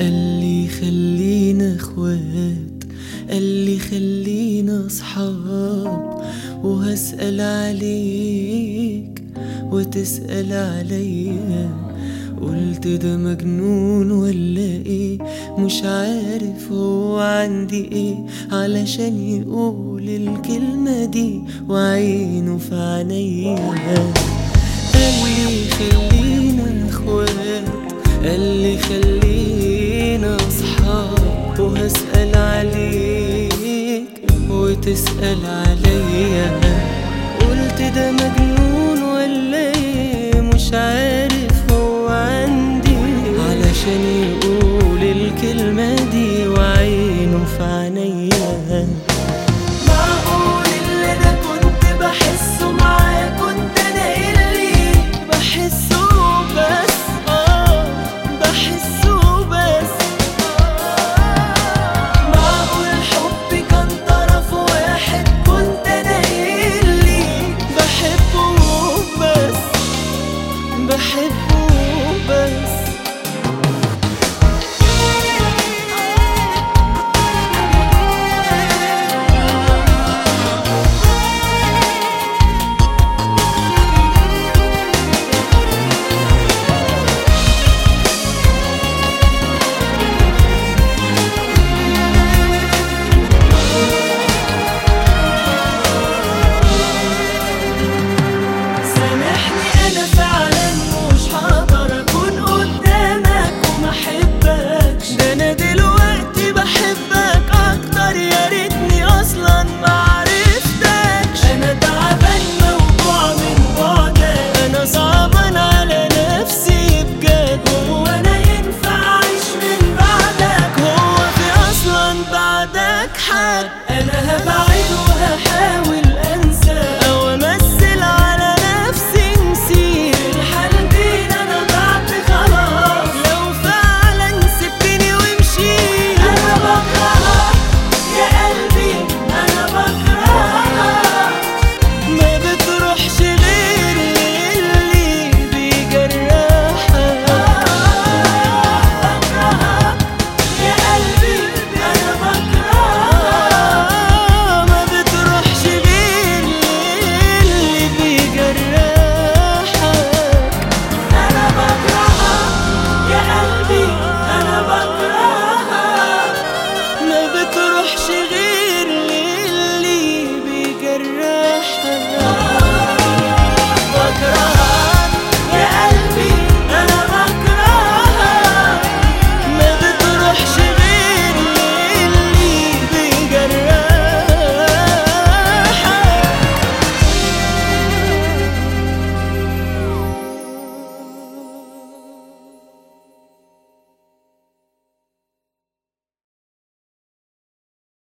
قال لي خلينا اخوات قال لي خلينا اصحاب وهسأل عليك وتسأل عليا. قلت ده مجنون ولا إيه؟ مش عارف هو عندي إيه؟ علشان يقول الكلمة دي وعينه في عينيا. قال لي خلينا إخوات قال لي خلينا أصحاب. وهسأل عليك وتسأل عليا۔ قلت ده مجنون ولا مش عارف بحبه بس